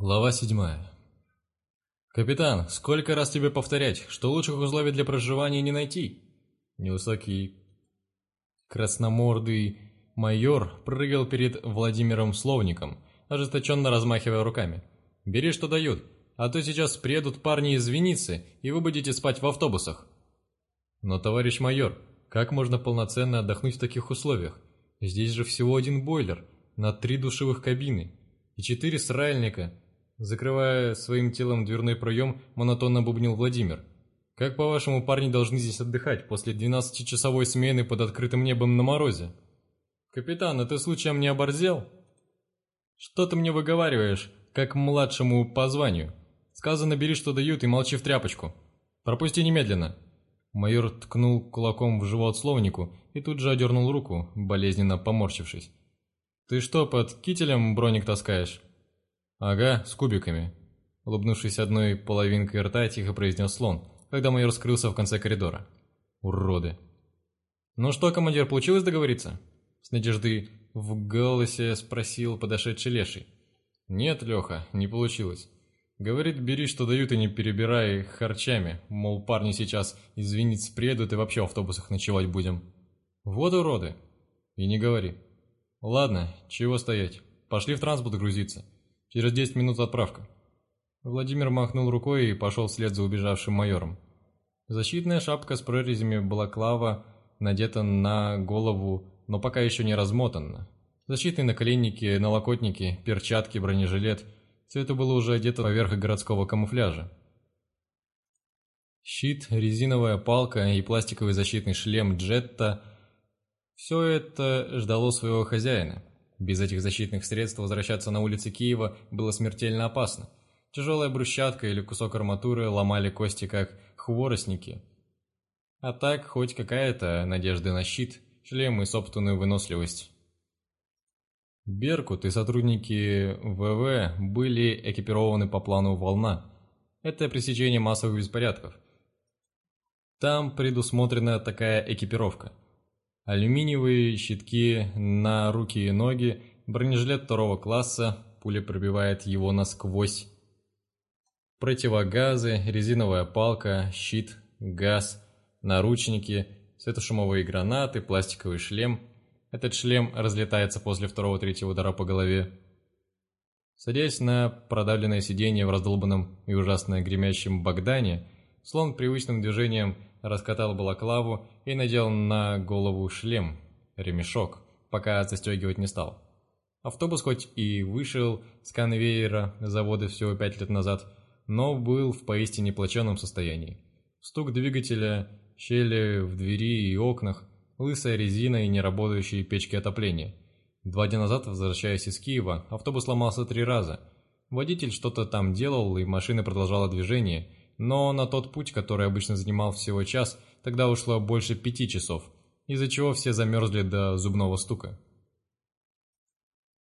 Глава седьмая. «Капитан, сколько раз тебе повторять, что лучших условий для проживания не найти?» Невысокий красномордый майор прыгал перед Владимиром Словником, ожесточенно размахивая руками. «Бери, что дают, а то сейчас приедут парни из Винницы, и вы будете спать в автобусах». «Но, товарищ майор, как можно полноценно отдохнуть в таких условиях? Здесь же всего один бойлер, на три душевых кабины и четыре сральника». Закрывая своим телом дверной проем, монотонно бубнил Владимир. «Как, по-вашему, парни должны здесь отдыхать после двенадцатичасовой смены под открытым небом на морозе?» «Капитан, а ты случаем не оборзел?» «Что ты мне выговариваешь, как младшему по званию? Сказано, бери, что дают, и молчи в тряпочку. Пропусти немедленно!» Майор ткнул кулаком в живот словнику и тут же одернул руку, болезненно поморщившись. «Ты что, под кителем броник таскаешь?» «Ага, с кубиками», — улыбнувшись одной половинкой рта, тихо произнес слон, когда майор скрылся в конце коридора. «Уроды!» «Ну что, командир, получилось договориться?» С надеждой в голосе спросил подошедший леший. «Нет, Леха, не получилось. Говорит, бери, что дают, и не перебирай харчами. Мол, парни сейчас из Винниц приедут и вообще в автобусах ночевать будем». «Вот уроды!» «И не говори». «Ладно, чего стоять? Пошли в транспорт грузиться». Через десять минут отправка». Владимир махнул рукой и пошел вслед за убежавшим майором. Защитная шапка с прорезями балаклава надета на голову, но пока еще не размотана. Защитные наколенники, налокотники, перчатки, бронежилет – все это было уже одето поверх городского камуфляжа. Щит, резиновая палка и пластиковый защитный шлем Джетта – все это ждало своего хозяина. Без этих защитных средств возвращаться на улицы Киева было смертельно опасно. Тяжелая брусчатка или кусок арматуры ломали кости, как хворостники. А так, хоть какая-то надежда на щит, шлем и собственную выносливость. Беркут и сотрудники ВВ были экипированы по плану «Волна». Это пресечение массовых беспорядков. Там предусмотрена такая экипировка – Алюминиевые щитки на руки и ноги, бронежилет второго класса, пуля пробивает его насквозь. Противогазы, резиновая палка, щит, газ, наручники, светошумовые гранаты, пластиковый шлем. Этот шлем разлетается после второго-третьего удара по голове. Садясь на продавленное сиденье в раздолбанном и ужасно гремящем Богдане, слон привычным движением раскатал балаклаву и надел на голову шлем, ремешок, пока застегивать не стал. Автобус хоть и вышел с конвейера завода всего пять лет назад, но был в поистине плачевном состоянии. Стук двигателя, щели в двери и окнах, лысая резина и неработающие печки отопления. Два дня назад, возвращаясь из Киева, автобус сломался три раза. Водитель что-то там делал, и машина продолжала движение – но на тот путь, который обычно занимал всего час, тогда ушло больше пяти часов, из-за чего все замерзли до зубного стука.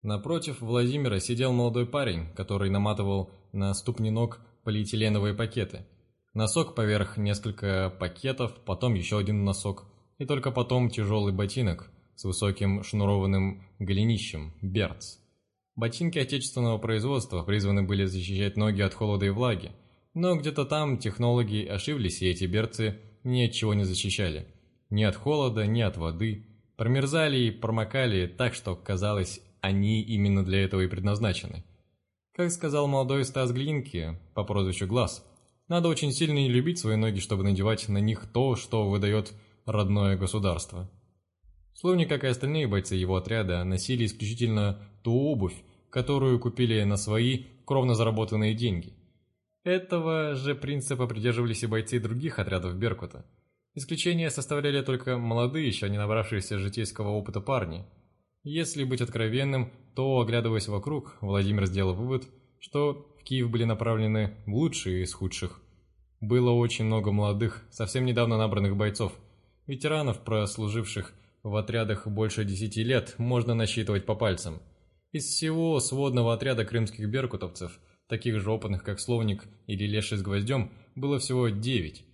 Напротив Владимира сидел молодой парень, который наматывал на ступни ног полиэтиленовые пакеты. Носок поверх несколько пакетов, потом еще один носок, и только потом тяжелый ботинок с высоким шнурованным голенищем, берц. Ботинки отечественного производства призваны были защищать ноги от холода и влаги, но где-то там технологи ошиблись, и эти берцы ни от чего не защищали. Ни от холода, ни от воды. Промерзали и промокали так, что, казалось, они именно для этого и предназначены. Как сказал молодой Стас Глинки по прозвищу Глаз, надо очень сильно не любить свои ноги, чтобы надевать на них то, что выдает родное государство. Словно как и остальные бойцы его отряда, носили исключительно ту обувь, которую купили на свои кровно заработанные деньги – этого же принципа придерживались и бойцы других отрядов Беркута. Исключение составляли только молодые, еще не набравшиеся житейского опыта парни. Если быть откровенным, то, оглядываясь вокруг, Владимир сделал вывод, что в Киев были направлены лучшие из худших. Было очень много молодых, совсем недавно набранных бойцов. Ветеранов, прослуживших в отрядах больше десяти лет, можно насчитывать по пальцам. Из всего сводного отряда крымских беркутовцев – таких же опытных, как Словник или Леший с Гвоздем, было всего девять.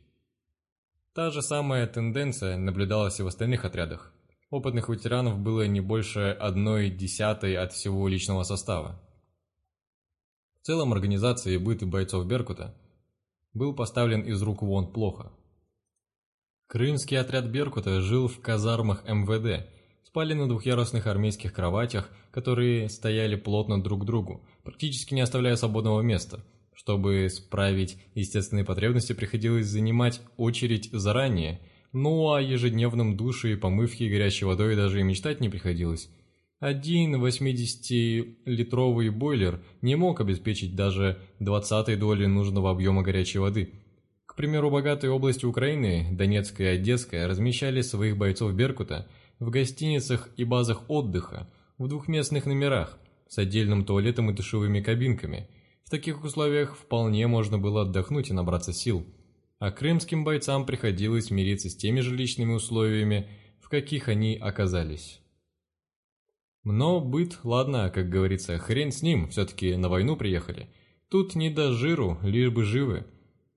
Та же самая тенденция наблюдалась и в остальных отрядах. Опытных ветеранов было не больше одной десятой от всего личного состава. В целом организация и быт бойцов Беркута был поставлен из рук вон плохо. Крымский отряд Беркута жил в казармах МВД, спали на двухъярусных армейских кроватях, которые стояли плотно друг к другу, практически не оставляя свободного места. Чтобы справить естественные потребности, приходилось занимать очередь заранее, ну а ежедневном душе и помывке горячей водой даже и мечтать не приходилось. Один 80-литровый бойлер не мог обеспечить даже двадцатой доли нужного объема горячей воды. К примеру, богатые области Украины, Донецкая и Одесская, размещали своих бойцов «Беркута» в гостиницах и базах отдыха, в двухместных номерах, с отдельным туалетом и душевыми кабинками. В таких условиях вполне можно было отдохнуть и набраться сил. А крымским бойцам приходилось мириться с теми жилищными условиями, в каких они оказались. Но быт, ладно, как говорится, хрен с ним, все-таки на войну приехали. Тут не до жиру, лишь бы живы.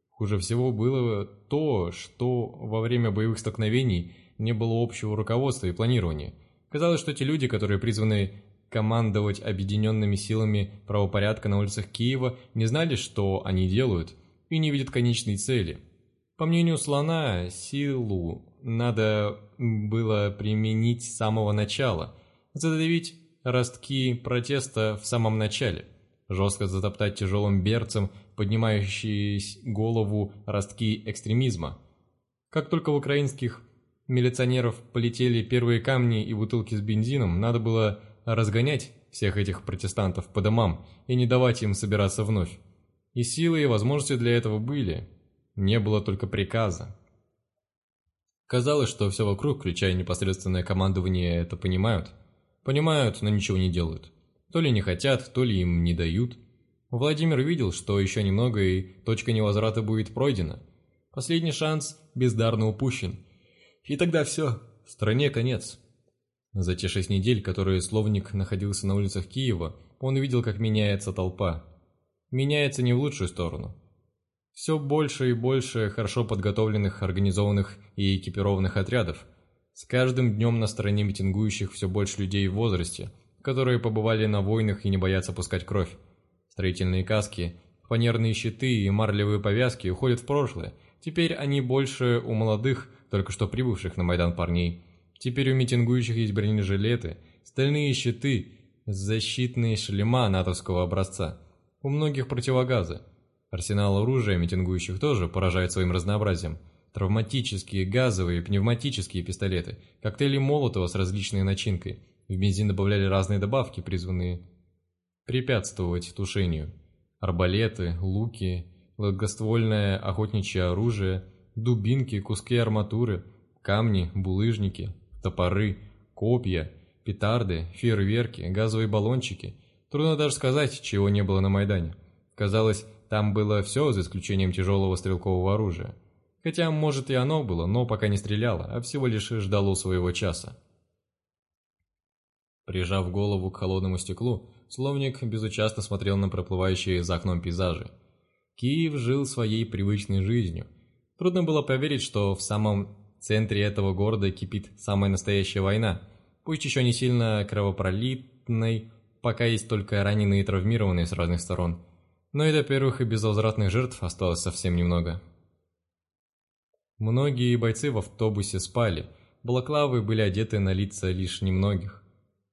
Хуже всего было то, что во время боевых столкновений не было общего руководства и планирования. Казалось, что те люди, которые призваны командовать объединенными силами правопорядка на улицах Киева, не знали, что они делают, и не видят конечной цели. По мнению Слона, силу надо было применить с самого начала – задавить ростки протеста в самом начале, жестко затоптать тяжелым берцем поднимающие голову ростки экстремизма. Как только в украинских милиционеров полетели первые камни и бутылки с бензином, надо было разгонять всех этих протестантов по домам и не давать им собираться вновь. И силы и возможности для этого были, не было только приказа. Казалось, что все вокруг, включая непосредственное командование, это понимают – Понимают, но ничего не делают. То ли не хотят, то ли им не дают. Владимир видел, что еще немного и точка невозврата будет пройдена. Последний шанс бездарно упущен. И тогда все, стране конец. За те шесть недель, которые Словник находился на улицах Киева, он видел, как меняется толпа. Меняется не в лучшую сторону. Все больше и больше хорошо подготовленных, организованных и экипированных отрядов – с каждым днем на стороне митингующих все больше людей в возрасте, которые побывали на войнах и не боятся пускать кровь. Строительные каски, фанерные щиты и марлевые повязки уходят в прошлое. Теперь они больше у молодых, только что прибывших на Майдан парней. Теперь у митингующих есть бронежилеты, стальные щиты, защитные шлема натовского образца. У многих противогазы. Арсенал оружия митингующих тоже поражает своим разнообразием – травматические, газовые, пневматические пистолеты, коктейли Молотова с различной начинкой. В бензин добавляли разные добавки, призванные препятствовать тушению. Арбалеты, луки, легкоствольное охотничье оружие, дубинки, куски арматуры, камни, булыжники, топоры, копья, петарды, фейерверки, газовые баллончики. Трудно даже сказать, чего не было на Майдане. Казалось, там было все, за исключением тяжелого стрелкового оружия. Хотя, может, и оно было, но пока не стреляло, а всего лишь ждало своего часа. Прижав голову к холодному стеклу, словник безучастно смотрел на проплывающие за окном пейзажи. Киев жил своей привычной жизнью. Трудно было поверить, что в самом центре этого города кипит самая настоящая война, пусть еще не сильно кровопролитной, пока есть только раненые и травмированные с разных сторон. Но и до первых и безвозвратных жертв осталось совсем немного. Многие бойцы в автобусе спали, балаклавы были одеты на лица лишь немногих.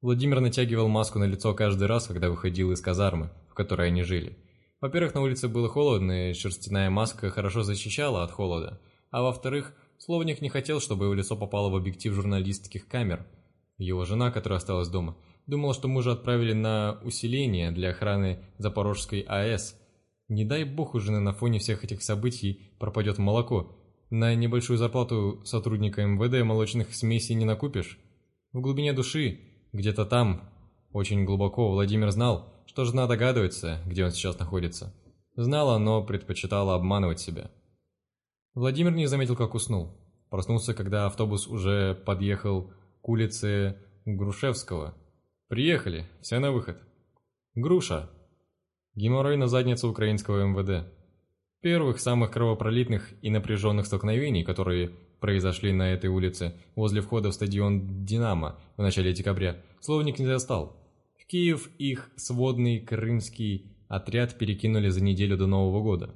Владимир натягивал маску на лицо каждый раз, когда выходил из казармы, в которой они жили. Во-первых, на улице было холодно, и шерстяная маска хорошо защищала от холода, а во-вторых, Словник не хотел, чтобы его лицо попало в объектив журналистских камер. Его жена, которая осталась дома, думала, что мужа отправили на усиление для охраны Запорожской АЭС. Не дай бог у жены на фоне всех этих событий пропадет молоко, на небольшую зарплату сотрудника МВД молочных смесей не накупишь. В глубине души, где-то там, очень глубоко, Владимир знал, что жена догадывается, где он сейчас находится. Знала, но предпочитала обманывать себя. Владимир не заметил, как уснул. Проснулся, когда автобус уже подъехал к улице Грушевского. «Приехали, все на выход». «Груша». Геморрой на заднице украинского МВД. Первых самых кровопролитных и напряженных столкновений, которые произошли на этой улице возле входа в стадион «Динамо» в начале декабря, словник не застал. Киев их сводный крымский отряд перекинули за неделю до Нового года.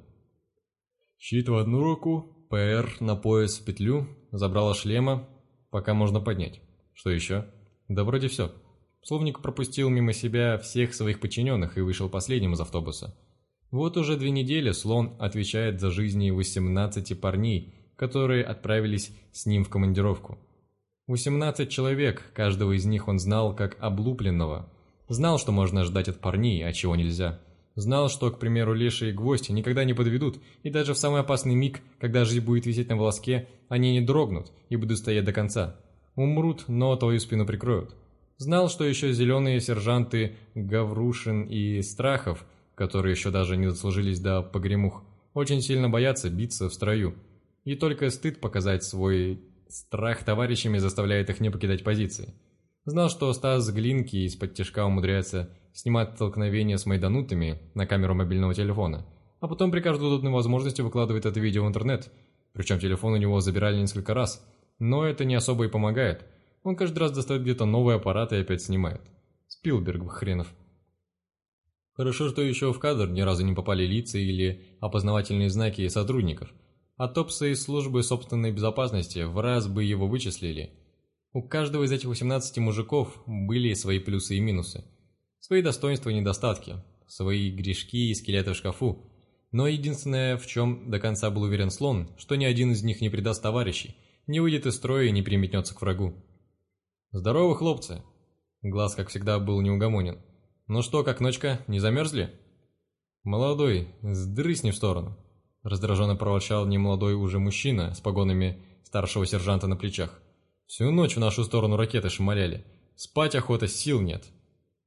Щит в одну руку, ПР на пояс в петлю, забрала шлема, пока можно поднять. Что еще? Да вроде все. Словник пропустил мимо себя всех своих подчиненных и вышел последним из автобуса. Вот уже две недели Слон отвечает за жизни 18 парней, которые отправились с ним в командировку. 18 человек, каждого из них он знал как облупленного. Знал, что можно ждать от парней, а чего нельзя. Знал, что, к примеру, лешие и гвозди никогда не подведут, и даже в самый опасный миг, когда жизнь будет висеть на волоске, они не дрогнут и будут стоять до конца. Умрут, но твою спину прикроют. Знал, что еще зеленые сержанты Гаврушин и Страхов, которые еще даже не дослужились до погремух, очень сильно боятся биться в строю. И только стыд показать свой Страх товарищами заставляет их не покидать позиции. Знал, что Стас Глинки из-под тяжка умудряется снимать столкновения с майданутами на камеру мобильного телефона, а потом при каждой удобной возможности выкладывает это видео в интернет. Причем телефон у него забирали несколько раз, но это не особо и помогает. Он каждый раз достает где-то новый аппарат и опять снимает. Спилберг хренов. Хорошо, что еще в кадр ни разу не попали лица или опознавательные знаки сотрудников – а топсы из службы собственной безопасности в раз бы его вычислили. У каждого из этих 18 мужиков были свои плюсы и минусы. Свои достоинства и недостатки, свои грешки и скелеты в шкафу. Но единственное, в чем до конца был уверен слон, что ни один из них не предаст товарищей, не выйдет из строя и не переметнется к врагу. «Здорово, хлопцы!» Глаз, как всегда, был неугомонен. «Ну что, как ночка, не замерзли?» «Молодой, сдрысни в сторону!» Раздраженно проворчал немолодой уже мужчина с погонами старшего сержанта на плечах. Всю ночь в нашу сторону ракеты шмаляли. Спать охота, сил нет.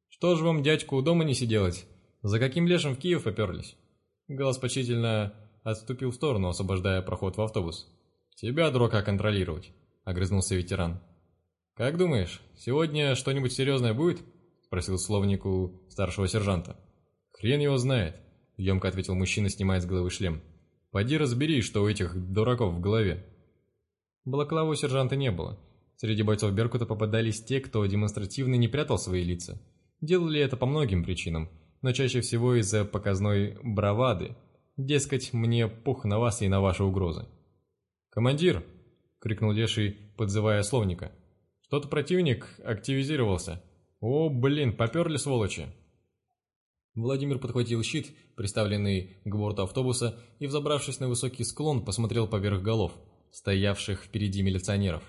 Что ж вам, дядьку, дома не сиделось? За каким лешим в Киев поперлись? Голос почтительно отступил в сторону, освобождая проход в автобус. «Тебя, дурака, контролировать», — огрызнулся ветеран. «Как думаешь, сегодня что-нибудь серьезное будет?» — спросил словнику старшего сержанта. «Хрен его знает», — емко ответил мужчина, снимая с головы шлем. Пойди разбери, что у этих дураков в голове. Балаклавы у сержанта не было. Среди бойцов Беркута попадались те, кто демонстративно не прятал свои лица. Делали это по многим причинам, но чаще всего из-за показной бравады. Дескать, мне пух на вас и на ваши угрозы. «Командир!» — крикнул Леший, подзывая словника. «Что-то противник активизировался. О, блин, поперли сволочи!» Владимир подхватил щит, приставленный к борту автобуса, и, взобравшись на высокий склон, посмотрел поверх голов, стоявших впереди милиционеров.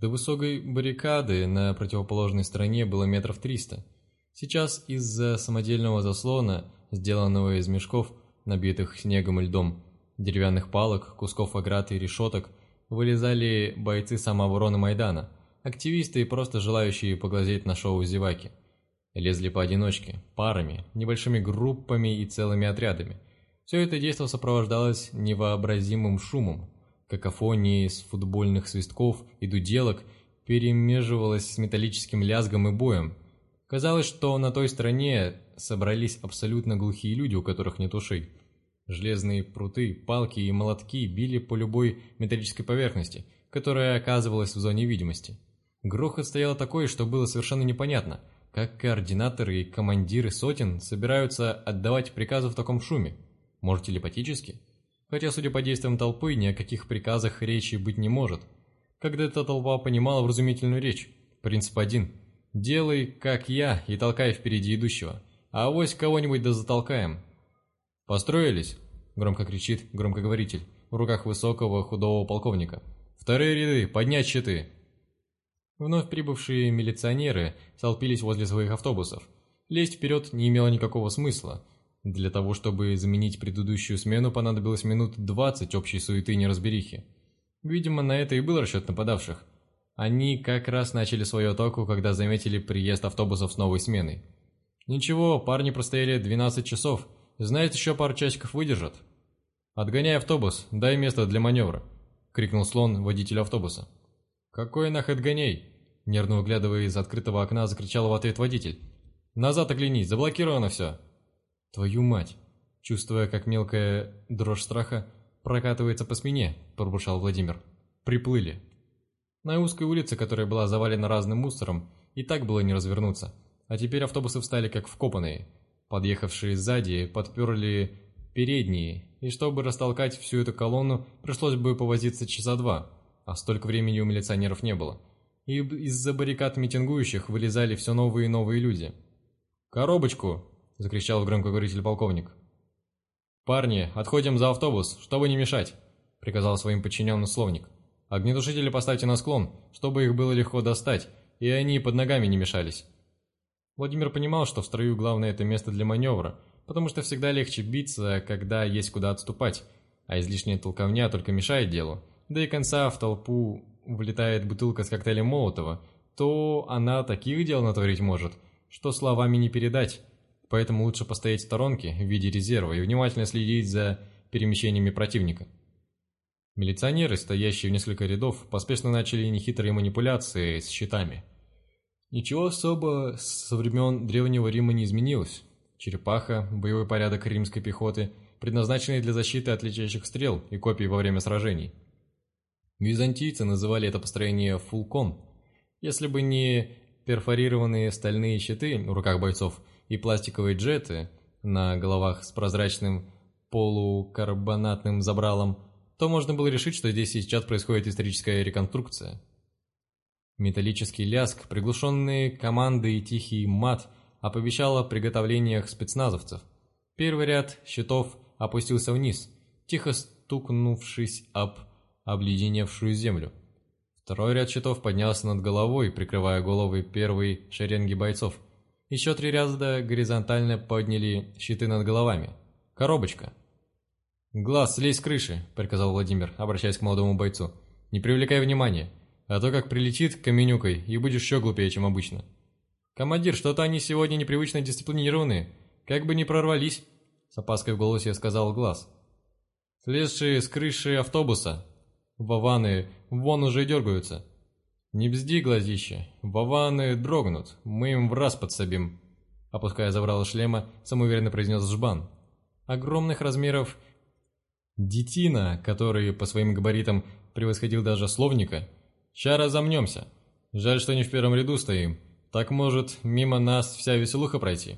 До высокой баррикады на противоположной стороне было метров триста. Сейчас из-за самодельного заслона, сделанного из мешков, набитых снегом и льдом, деревянных палок, кусков оград и решеток, вылезали бойцы самообороны Майдана, активисты и просто желающие поглазеть на шоу зеваки. Лезли поодиночке, парами, небольшими группами и целыми отрядами. Все это действо сопровождалось невообразимым шумом. Какофония из футбольных свистков и дуделок перемеживалась с металлическим лязгом и боем. Казалось, что на той стороне собрались абсолютно глухие люди, у которых нет ушей. Железные пруты, палки и молотки били по любой металлической поверхности, которая оказывалась в зоне видимости. Грохот стоял такой, что было совершенно непонятно – как координаторы и командиры сотен собираются отдавать приказы в таком шуме? Может, телепатически? Хотя, судя по действиям толпы, ни о каких приказах речи быть не может. Когда эта толпа понимала вразумительную речь, принцип один – «Делай, как я, и толкай впереди идущего, а авось кого-нибудь да затолкаем». «Построились?» – громко кричит громкоговоритель в руках высокого худого полковника. «Вторые ряды, поднять щиты!» Вновь прибывшие милиционеры толпились возле своих автобусов. Лезть вперед не имело никакого смысла. Для того, чтобы заменить предыдущую смену, понадобилось минут 20 общей суеты и неразберихи. Видимо, на это и был расчет нападавших. Они как раз начали свою атаку, когда заметили приезд автобусов с новой сменой. «Ничего, парни простояли 12 часов. Знает, еще пару часиков выдержат». «Отгоняй автобус, дай место для маневра», — крикнул слон водителю автобуса. «Какой нах отгоней?» Нервно выглядывая из открытого окна, закричал в ответ водитель. «Назад оглянись, заблокировано все!» «Твою мать!» Чувствуя, как мелкая дрожь страха прокатывается по спине, пробушал Владимир. «Приплыли!» На узкой улице, которая была завалена разным мусором, и так было не развернуться. А теперь автобусы встали как вкопанные. Подъехавшие сзади подперли передние, и чтобы растолкать всю эту колонну, пришлось бы повозиться часа два, а столько времени у милиционеров не было. И из-за баррикад митингующих вылезали все новые и новые люди. «Коробочку!» – закричал громкоговоритель полковник. «Парни, отходим за автобус, чтобы не мешать!» – приказал своим подчиненным словник. «Огнетушители поставьте на склон, чтобы их было легко достать, и они под ногами не мешались». Владимир понимал, что в строю главное это место для маневра, потому что всегда легче биться, когда есть куда отступать, а излишняя толковня только мешает делу. Да и конца в толпу влетает бутылка с коктейлем Молотова, то она таких дел натворить может, что словами не передать. Поэтому лучше постоять в сторонке в виде резерва и внимательно следить за перемещениями противника. Милиционеры, стоящие в несколько рядов, поспешно начали нехитрые манипуляции с щитами. Ничего особо со времен Древнего Рима не изменилось. Черепаха, боевой порядок римской пехоты, предназначенный для защиты от летящих стрел и копий во время сражений. Византийцы называли это построение «фулкон». Если бы не перфорированные стальные щиты в руках бойцов и пластиковые джеты на головах с прозрачным полукарбонатным забралом, то можно было решить, что здесь сейчас происходит историческая реконструкция. Металлический ляск, приглушенные команды и тихий мат оповещал о приготовлениях спецназовцев. Первый ряд щитов опустился вниз, тихо стукнувшись об обледеневшую землю. Второй ряд щитов поднялся над головой, прикрывая головы первой шеренги бойцов. Еще три ряда горизонтально подняли щиты над головами. Коробочка. «Глаз, слезь с крыши», — приказал Владимир, обращаясь к молодому бойцу. «Не привлекай внимания, а то как прилетит каменюкой, и будешь еще глупее, чем обычно». «Командир, что-то они сегодня непривычно дисциплинированные, как бы не прорвались», — с опаской в голосе сказал Глаз. «Слезшие с крыши автобуса, Вованы вон уже дергаются. Не бзди, глазище, вованы дрогнут, мы им в раз подсобим. Опуская забрало шлема, самоуверенно произнес Жбан. Огромных размеров детина, который по своим габаритам превосходил даже словника. Ща разомнемся. Жаль, что не в первом ряду стоим. Так может, мимо нас вся веселуха пройти?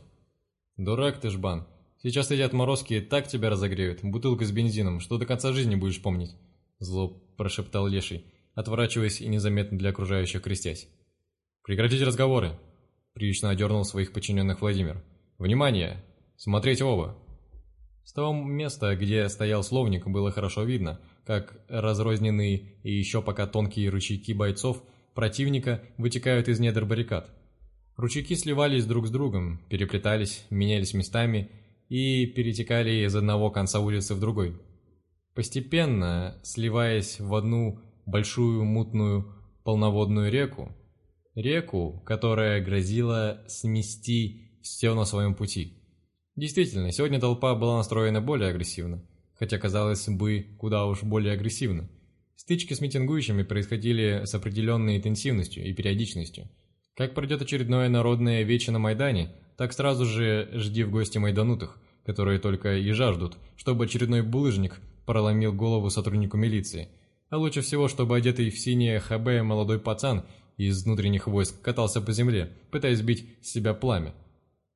Дурак ты, Жбан. Сейчас эти отморозки так тебя разогреют, бутылку с бензином, что до конца жизни будешь помнить. Зло прошептал Леший, отворачиваясь и незаметно для окружающих крестясь. «Прекратите разговоры!» — прилично одернул своих подчиненных Владимир. «Внимание! Смотреть оба!» С того места, где стоял словник, было хорошо видно, как разрозненные и еще пока тонкие ручейки бойцов противника вытекают из недр баррикад. Ручейки сливались друг с другом, переплетались, менялись местами и перетекали из одного конца улицы в другой постепенно сливаясь в одну большую мутную полноводную реку, реку, которая грозила смести все на своем пути. Действительно, сегодня толпа была настроена более агрессивно, хотя казалось бы, куда уж более агрессивно. Стычки с митингующими происходили с определенной интенсивностью и периодичностью. Как пройдет очередное народное вече на Майдане, так сразу же жди в гости майданутых, которые только и жаждут, чтобы очередной булыжник проломил голову сотруднику милиции. А лучше всего, чтобы одетый в синее ХБ молодой пацан из внутренних войск катался по земле, пытаясь сбить с себя пламя.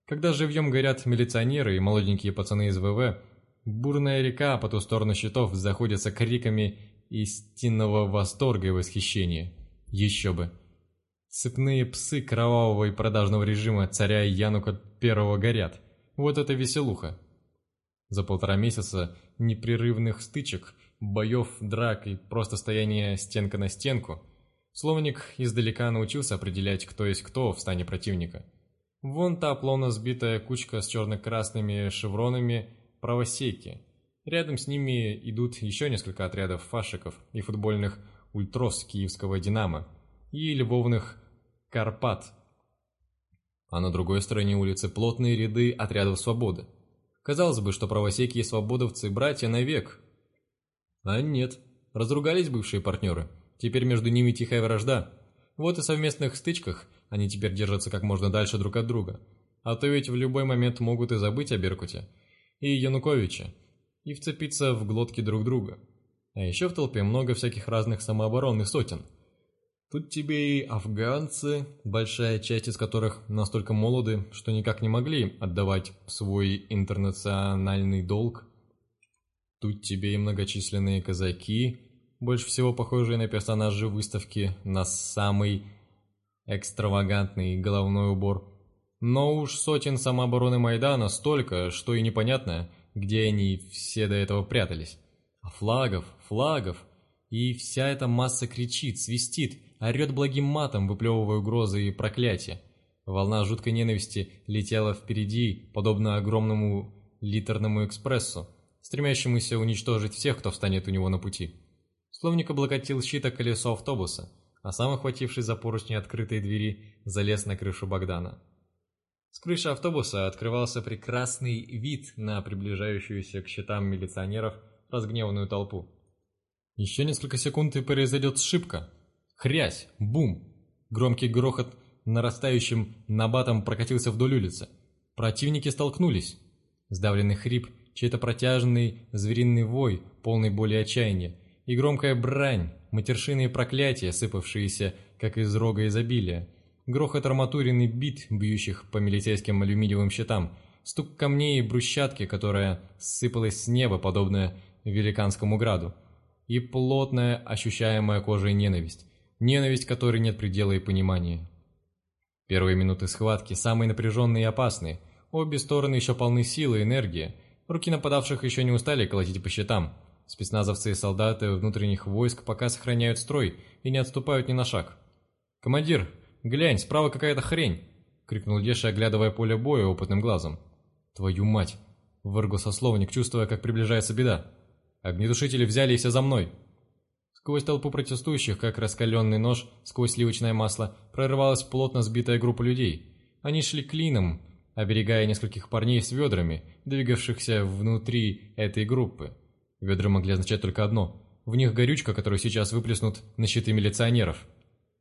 Когда живьем горят милиционеры и молоденькие пацаны из ВВ, бурная река по ту сторону щитов заходится криками истинного восторга и восхищения. Еще бы. Цепные псы кровавого и продажного режима царя Янука Первого горят. Вот это веселуха. За полтора месяца непрерывных стычек, боев, драк и просто стояния стенка на стенку, словник издалека научился определять, кто есть кто в стане противника. Вон та плавно сбитая кучка с черно-красными шевронами правосеки. Рядом с ними идут еще несколько отрядов фашиков и футбольных ультрос киевского «Динамо» и львовных «Карпат». А на другой стороне улицы плотные ряды отрядов «Свободы». Казалось бы, что правосеки и свободовцы – братья навек. А нет, разругались бывшие партнеры. Теперь между ними тихая вражда. Вот и в совместных стычках они теперь держатся как можно дальше друг от друга. А то ведь в любой момент могут и забыть о Беркуте и Януковиче, и вцепиться в глотки друг друга. А еще в толпе много всяких разных самооборонных сотен. Тут тебе и афганцы, большая часть из которых настолько молоды, что никак не могли отдавать свой интернациональный долг. Тут тебе и многочисленные казаки, больше всего похожие на персонажей выставки, на самый экстравагантный головной убор. Но уж сотен самообороны Майдана столько, что и непонятно, где они все до этого прятались. А флагов, флагов, и вся эта масса кричит, свистит, орет благим матом, выплевывая угрозы и проклятия. Волна жуткой ненависти летела впереди, подобно огромному литерному экспрессу, стремящемуся уничтожить всех, кто встанет у него на пути. Словник облокотил щита колесо автобуса, а сам, охватившись за поручни открытой двери, залез на крышу Богдана. С крыши автобуса открывался прекрасный вид на приближающуюся к щитам милиционеров разгневанную толпу. Еще несколько секунд и произойдет сшибка. Хрясь! Бум! Громкий грохот нарастающим набатом прокатился вдоль улицы. Противники столкнулись. Сдавленный хрип, чей-то протяжный звериный вой, полный боли и отчаяния, и громкая брань, матершины и проклятия, сыпавшиеся, как из рога изобилия, грохот арматурин бит, бьющих по милицейским алюминиевым щитам, стук камней и брусчатки, которая сыпалась с неба, подобная великанскому граду, и плотная, ощущаемая кожей ненависть, ненависть которой нет предела и понимания. Первые минуты схватки самые напряженные и опасные, обе стороны еще полны силы и энергии, руки нападавших еще не устали колотить по щитам, спецназовцы и солдаты внутренних войск пока сохраняют строй и не отступают ни на шаг. «Командир, глянь, справа какая-то хрень!» — крикнул Леша, оглядывая поле боя опытным глазом. «Твою мать!» — выргался словник, чувствуя, как приближается беда. «Огнетушители взяли и все за мной!» Сквозь толпу протестующих, как раскаленный нож сквозь сливочное масло, прорывалась плотно сбитая группа людей. Они шли клином, оберегая нескольких парней с ведрами, двигавшихся внутри этой группы. Ведра могли означать только одно. В них горючка, которую сейчас выплеснут на щиты милиционеров.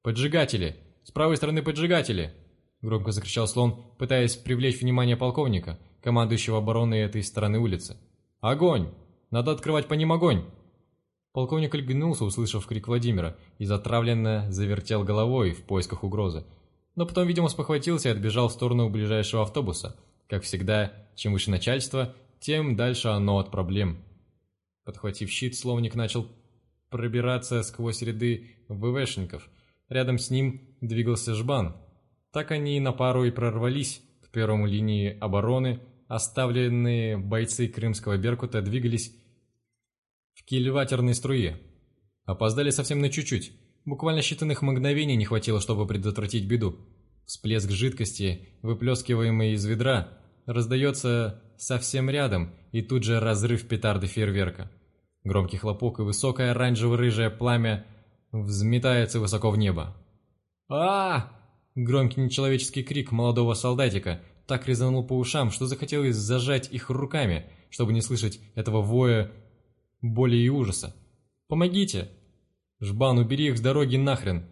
«Поджигатели! С правой стороны поджигатели!» Громко закричал слон, пытаясь привлечь внимание полковника, командующего обороной этой стороны улицы. «Огонь! Надо открывать по ним огонь!» Полковник оглянулся, услышав крик Владимира, и затравленно завертел головой в поисках угрозы. Но потом, видимо, спохватился и отбежал в сторону ближайшего автобуса. Как всегда, чем выше начальство, тем дальше оно от проблем. Подхватив щит, словник начал пробираться сквозь ряды ВВшников. Рядом с ним двигался жбан. Так они на пару и прорвались к первому линии обороны. Оставленные бойцы крымского «Беркута» двигались в кильватерной струе. Опоздали совсем на чуть-чуть. Буквально считанных мгновений не хватило, чтобы предотвратить беду. Всплеск жидкости, выплескиваемый из ведра, раздается совсем рядом, и тут же разрыв петарды фейерверка. Громкий хлопок и высокое оранжево-рыжее пламя взметается высоко в небо. а, Громкий нечеловеческий крик молодого солдатика так резанул по ушам, что захотелось зажать их руками, чтобы не слышать этого воя боли и ужаса. «Помогите!» «Жбан, убери их с дороги нахрен!»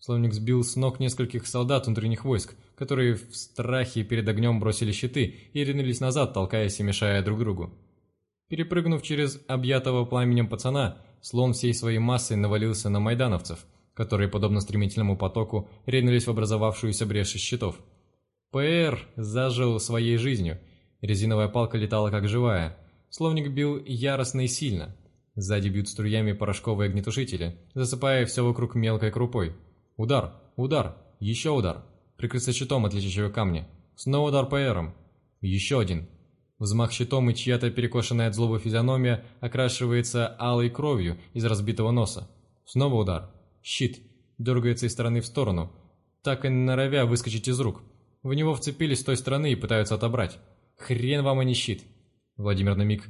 Словник сбил с ног нескольких солдат внутренних войск, которые в страхе перед огнем бросили щиты и ринулись назад, толкаясь и мешая друг другу. Перепрыгнув через объятого пламенем пацана, слон всей своей массой навалился на майдановцев, которые, подобно стремительному потоку, ринулись в образовавшуюся брешь из щитов. ПР зажил своей жизнью, резиновая палка летала как живая, Словник бил яростно и сильно. Сзади бьют струями порошковые огнетушители, засыпая все вокруг мелкой крупой. Удар, удар, еще удар. Прикрыться щитом от летящего камня. Снова удар ПРом. Еще один. Взмах щитом и чья-то перекошенная от злобы физиономия окрашивается алой кровью из разбитого носа. Снова удар. Щит. Дергается из стороны в сторону. Так и норовя выскочить из рук. В него вцепились с той стороны и пытаются отобрать. Хрен вам, а не щит. Владимир на миг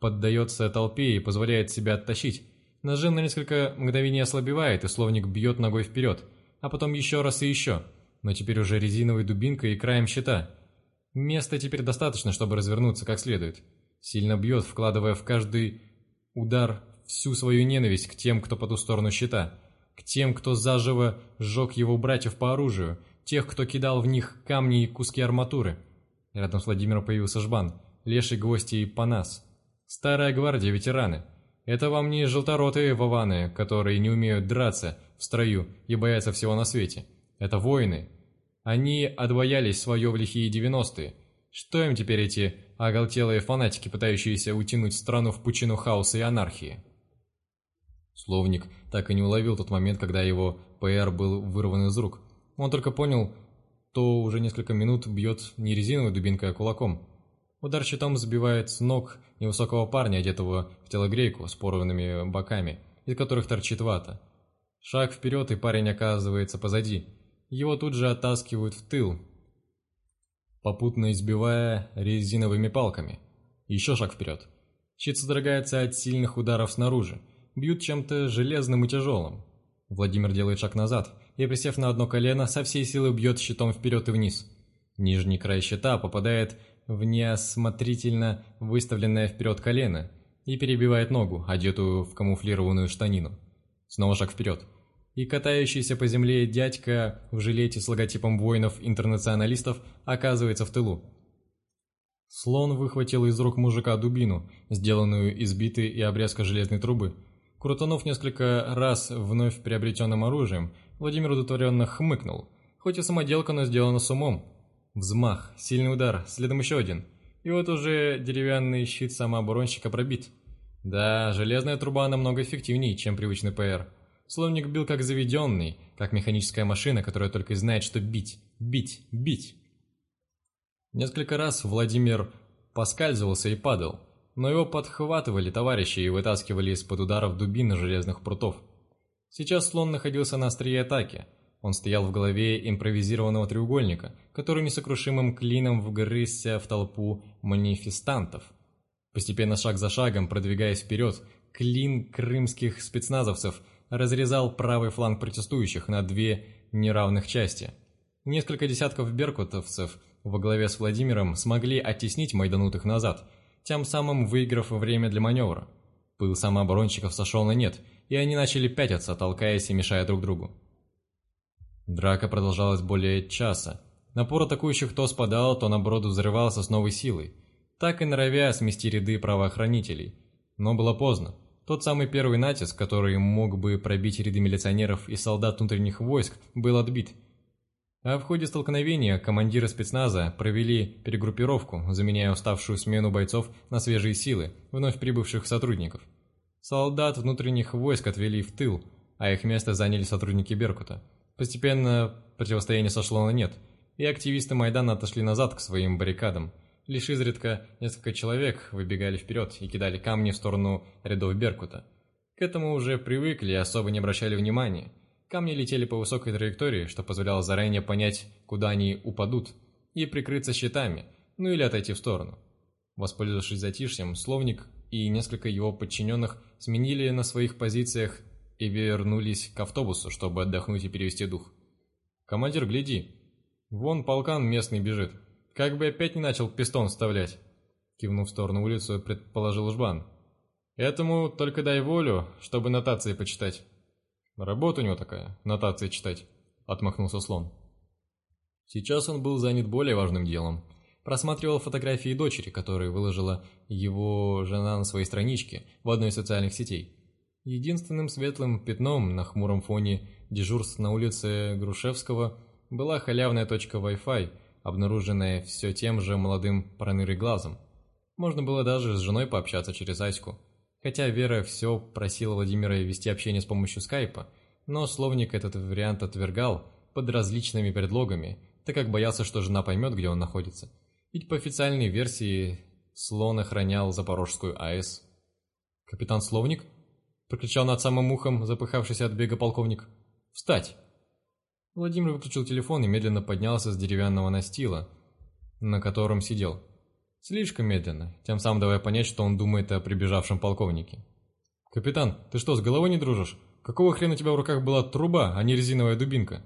поддается толпе и позволяет себя оттащить. Нажим на несколько мгновений ослабевает, и словник бьет ногой вперед, а потом еще раз и еще, но теперь уже резиновой дубинкой и краем щита. Места теперь достаточно, чтобы развернуться как следует. Сильно бьет, вкладывая в каждый удар всю свою ненависть к тем, кто по ту сторону щита, к тем, кто заживо сжег его братьев по оружию, тех, кто кидал в них камни и куски арматуры. Рядом с Владимиром появился жбан – леший гости и Панас. Старая гвардия ветераны. Это вам не желторотые вованы, которые не умеют драться, в строю и боятся всего на свете. Это воины. Они отбоялись свое в лихие девяностые. Что им теперь эти оголтелые фанатики, пытающиеся утянуть страну в пучину хаоса и анархии? Словник так и не уловил тот момент, когда его ПР был вырван из рук. Он только понял, то уже несколько минут бьет не резиновой дубинкой, а кулаком. Удар щитом сбивает с ног невысокого парня, одетого в телогрейку с порванными боками, из которых торчит вата. Шаг вперед, и парень оказывается позади. Его тут же оттаскивают в тыл, попутно избивая резиновыми палками. Еще шаг вперед. Щит содрогается от сильных ударов снаружи. Бьют чем-то железным и тяжелым. Владимир делает шаг назад и, присев на одно колено, со всей силы бьет щитом вперед и вниз. Нижний край щита попадает в неосмотрительно выставленное вперед колено и перебивает ногу, одетую в камуфлированную штанину. Снова шаг вперед. И катающийся по земле дядька в жилете с логотипом воинов-интернационалистов оказывается в тылу. Слон выхватил из рук мужика дубину, сделанную из биты и обрезка железной трубы. Крутанув несколько раз вновь приобретенным оружием, Владимир удовлетворенно хмыкнул. Хоть и самоделка, но сделана с умом, Взмах, сильный удар, следом еще один. И вот уже деревянный щит самооборонщика пробит. Да, железная труба намного эффективнее, чем привычный ПР. Словник бил как заведенный, как механическая машина, которая только и знает, что бить, бить, бить. Несколько раз Владимир поскальзывался и падал, но его подхватывали товарищи и вытаскивали из-под ударов дубины железных прутов. Сейчас слон находился на острие атаки – он стоял в голове импровизированного треугольника, который несокрушимым клином вгрызся в толпу манифестантов. Постепенно, шаг за шагом, продвигаясь вперед, клин крымских спецназовцев разрезал правый фланг протестующих на две неравных части. Несколько десятков беркутовцев во главе с Владимиром смогли оттеснить майданутых назад, тем самым выиграв время для маневра. Пыл самооборонщиков сошел на нет, и они начали пятиться, толкаясь и мешая друг другу. Драка продолжалась более часа. Напор атакующих то спадал, то наоборот взрывался с новой силой. Так и норовя смести ряды правоохранителей. Но было поздно. Тот самый первый натиск, который мог бы пробить ряды милиционеров и солдат внутренних войск, был отбит. А в ходе столкновения командиры спецназа провели перегруппировку, заменяя уставшую смену бойцов на свежие силы, вновь прибывших сотрудников. Солдат внутренних войск отвели в тыл, а их место заняли сотрудники Беркута. Постепенно противостояние сошло на нет, и активисты Майдана отошли назад к своим баррикадам. Лишь изредка несколько человек выбегали вперед и кидали камни в сторону рядов Беркута. К этому уже привыкли и особо не обращали внимания. Камни летели по высокой траектории, что позволяло заранее понять, куда они упадут, и прикрыться щитами, ну или отойти в сторону. Воспользовавшись затишьем, Словник и несколько его подчиненных сменили на своих позициях и вернулись к автобусу, чтобы отдохнуть и перевести дух. «Командир, гляди! Вон полкан местный бежит. Как бы опять не начал пистон вставлять!» Кивнув в сторону улицу, предположил Жбан. «Этому только дай волю, чтобы нотации почитать». «Работа у него такая, нотации читать», — отмахнулся слон. Сейчас он был занят более важным делом. Просматривал фотографии дочери, которые выложила его жена на своей страничке в одной из социальных сетей. Единственным светлым пятном на хмуром фоне дежурств на улице Грушевского была халявная точка Wi-Fi, обнаруженная все тем же молодым пронырой глазом. Можно было даже с женой пообщаться через Аську. Хотя Вера все просила Владимира вести общение с помощью скайпа, но словник этот вариант отвергал под различными предлогами, так как боялся, что жена поймет, где он находится. Ведь по официальной версии слон охранял Запорожскую АЭС. «Капитан Словник?» Прокричал над самым ухом запыхавшийся от бега полковник. «Встать!» Владимир выключил телефон и медленно поднялся с деревянного настила, на котором сидел. Слишком медленно, тем самым давая понять, что он думает о прибежавшем полковнике. «Капитан, ты что, с головой не дружишь? Какого хрена у тебя в руках была труба, а не резиновая дубинка?»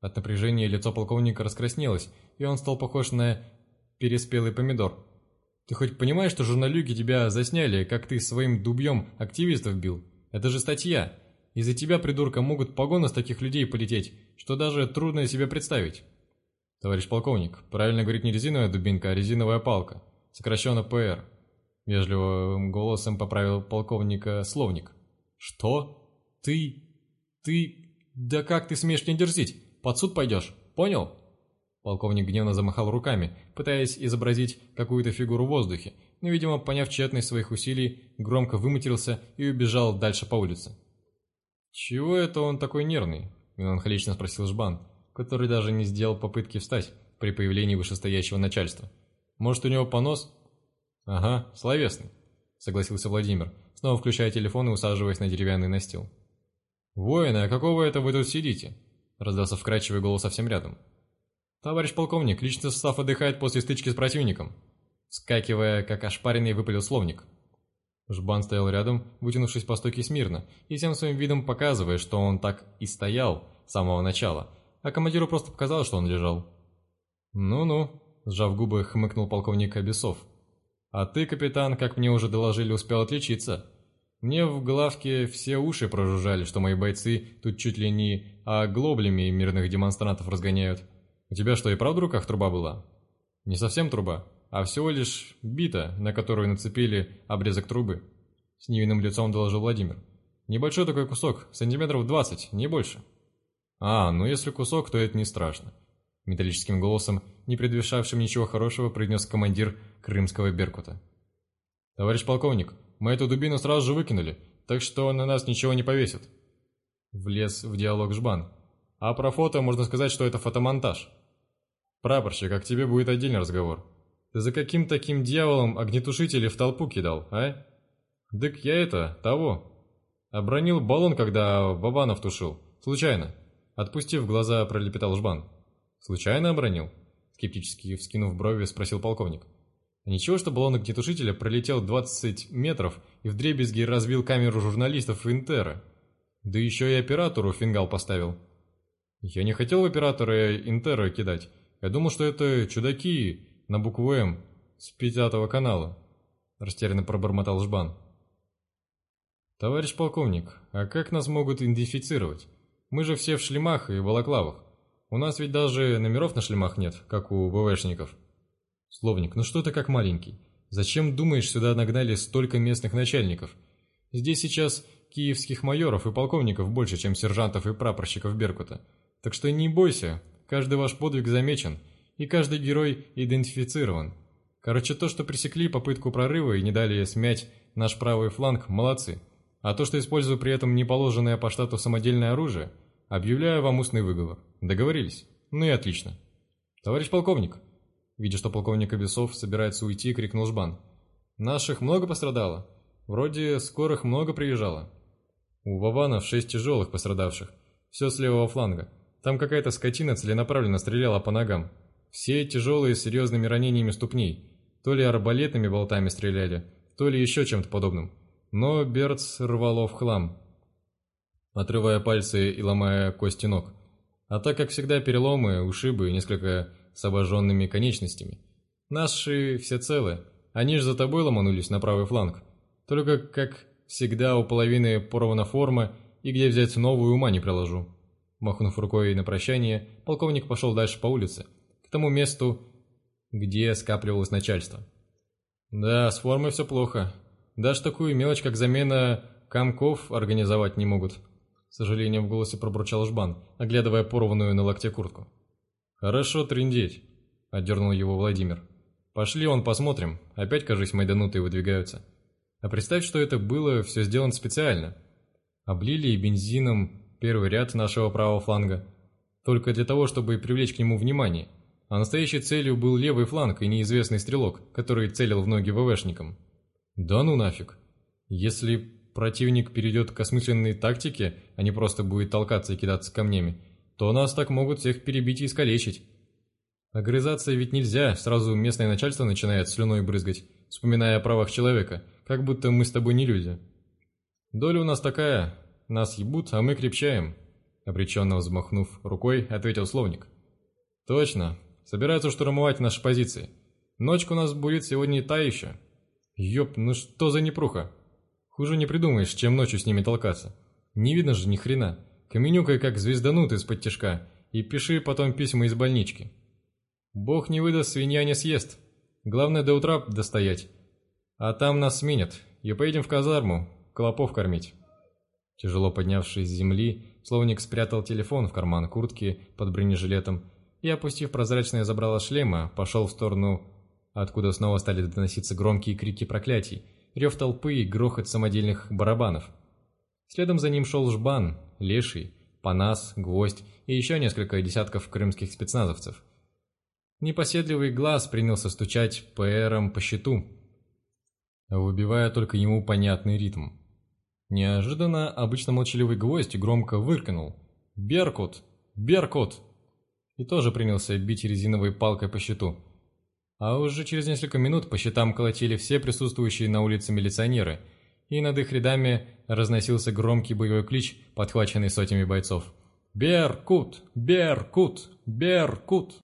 От напряжения лицо полковника раскраснелось, и он стал похож на переспелый помидор. «Ты хоть понимаешь, что журналюги тебя засняли, как ты своим дубьем активистов бил? Это же статья. Из-за тебя, придурка, могут погоны с таких людей полететь, что даже трудно себе представить. Товарищ полковник, правильно говорить не резиновая дубинка, а резиновая палка. Сокращенно ПР. Вежливым голосом поправил полковника словник. Что? Ты... ты... Да как ты смеешь мне дерзить? Под суд пойдешь, понял?» Полковник гневно замахал руками, пытаясь изобразить какую-то фигуру в воздухе, но, видимо, поняв тщетность своих усилий, громко выматерился и убежал дальше по улице. «Чего это он такой нервный?» – меланхолично спросил Жбан, который даже не сделал попытки встать при появлении вышестоящего начальства. «Может, у него понос?» «Ага, словесный», – согласился Владимир, снова включая телефон и усаживаясь на деревянный настил. «Воины, а какого это вы тут сидите?» – раздался вкрадчивый голос совсем рядом. «Товарищ полковник, личный состав отдыхает после стычки с противником», Скакивая, как ошпаренный, выпалил словник. Жбан стоял рядом, вытянувшись по стойке смирно, и всем своим видом показывая, что он так и стоял с самого начала, а командиру просто показалось, что он лежал. «Ну-ну», — сжав губы, хмыкнул полковник Абесов. «А ты, капитан, как мне уже доложили, успел отличиться. Мне в главке все уши прожужжали, что мои бойцы тут чуть ли не оглоблями мирных демонстрантов разгоняют. У тебя что, и правда в руках труба была?» «Не совсем труба», а всего лишь бита, на которую нацепили обрезок трубы. С невинным лицом доложил Владимир. Небольшой такой кусок, сантиметров двадцать, не больше. А, ну если кусок, то это не страшно. Металлическим голосом, не предвещавшим ничего хорошего, произнес командир крымского «Беркута». «Товарищ полковник, мы эту дубину сразу же выкинули, так что на нас ничего не повесит». Влез в диалог Жбан. «А про фото можно сказать, что это фотомонтаж». «Прапорщик, а к тебе будет отдельный разговор. Ты за каким таким дьяволом огнетушители в толпу кидал, а? Дык я это, того. Обронил баллон, когда Бабанов тушил. Случайно. Отпустив глаза, пролепетал жбан. Случайно обронил? Скептически вскинув брови, спросил полковник. Ничего, что баллон огнетушителя пролетел 20 метров и вдребезги разбил камеру журналистов Интера. Да еще и оператору фингал поставил. Я не хотел в оператора Интера кидать. Я думал, что это чудаки на букву «М» с пятого канала», – растерянно пробормотал Жбан. «Товарищ полковник, а как нас могут идентифицировать? Мы же все в шлемах и балаклавах. У нас ведь даже номеров на шлемах нет, как у БВшников». «Словник, ну что ты как маленький? Зачем, думаешь, сюда нагнали столько местных начальников? Здесь сейчас киевских майоров и полковников больше, чем сержантов и прапорщиков Беркута. Так что не бойся, каждый ваш подвиг замечен» и каждый герой идентифицирован. Короче, то, что пресекли попытку прорыва и не дали смять наш правый фланг, молодцы. А то, что использую при этом неположенное по штату самодельное оружие, объявляю вам устный выговор. Договорились? Ну и отлично. Товарищ полковник, видя, что полковник Абесов собирается уйти, крикнул Жбан. Наших много пострадало? Вроде скорых много приезжало. У Вованов шесть тяжелых пострадавших. Все с левого фланга. Там какая-то скотина целенаправленно стреляла по ногам. Все тяжелые с серьезными ранениями ступней. То ли арбалетными болтами стреляли, то ли еще чем-то подобным. Но Берц рвало в хлам, отрывая пальцы и ломая кости ног. А так как всегда переломы, ушибы и несколько с обожженными конечностями. Наши все целы. Они же за тобой ломанулись на правый фланг. Только, как всегда, у половины порвана форма, и где взять новую ума не приложу. Махнув рукой на прощание, полковник пошел дальше по улице, тому месту, где скапливалось начальство. Да, с формой все плохо. Даже такую мелочь, как замена комков, организовать не могут. С сожалением в голосе пробурчал Жбан, оглядывая порванную на локте куртку. «Хорошо трындеть», — отдернул его Владимир. «Пошли, он посмотрим. Опять, кажись, майданутые выдвигаются. А представь, что это было все сделано специально. Облили бензином первый ряд нашего правого фланга. Только для того, чтобы привлечь к нему внимание а настоящей целью был левый фланг и неизвестный стрелок, который целил в ноги ВВшникам. Да ну нафиг. Если противник перейдет к осмысленной тактике, а не просто будет толкаться и кидаться камнями, то нас так могут всех перебить и искалечить. Огрызаться ведь нельзя, сразу местное начальство начинает слюной брызгать, вспоминая о правах человека, как будто мы с тобой не люди. Доля у нас такая, нас ебут, а мы крепчаем, обреченно взмахнув рукой, ответил словник. Точно, Собираются штурмовать наши позиции. Ночка у нас будет сегодня и та еще. Ёп, ну что за непруха? Хуже не придумаешь, чем ночью с ними толкаться. Не видно же ни хрена. Каменюкай как звезданут из-под тяжка. И пиши потом письма из больнички. Бог не выдаст, свинья не съест. Главное до утра достоять. А там нас сменят. И поедем в казарму, клопов кормить. Тяжело поднявшись с земли, Словник спрятал телефон в карман куртки под бронежилетом и, опустив прозрачное забрало шлема, пошел в сторону, откуда снова стали доноситься громкие крики проклятий, рев толпы и грохот самодельных барабанов. Следом за ним шел Жбан, Леший, Панас, Гвоздь и еще несколько десятков крымских спецназовцев. Непоседливый глаз принялся стучать ПРом по щиту, выбивая только ему понятный ритм. Неожиданно обычно молчаливый гвоздь громко выркнул «Беркут! Беркут!» И тоже принялся бить резиновой палкой по щиту. А уже через несколько минут по щитам колотили все присутствующие на улице милиционеры, и над их рядами разносился громкий боевой клич, подхваченный сотнями бойцов. «Беркут! Беркут! Беркут!»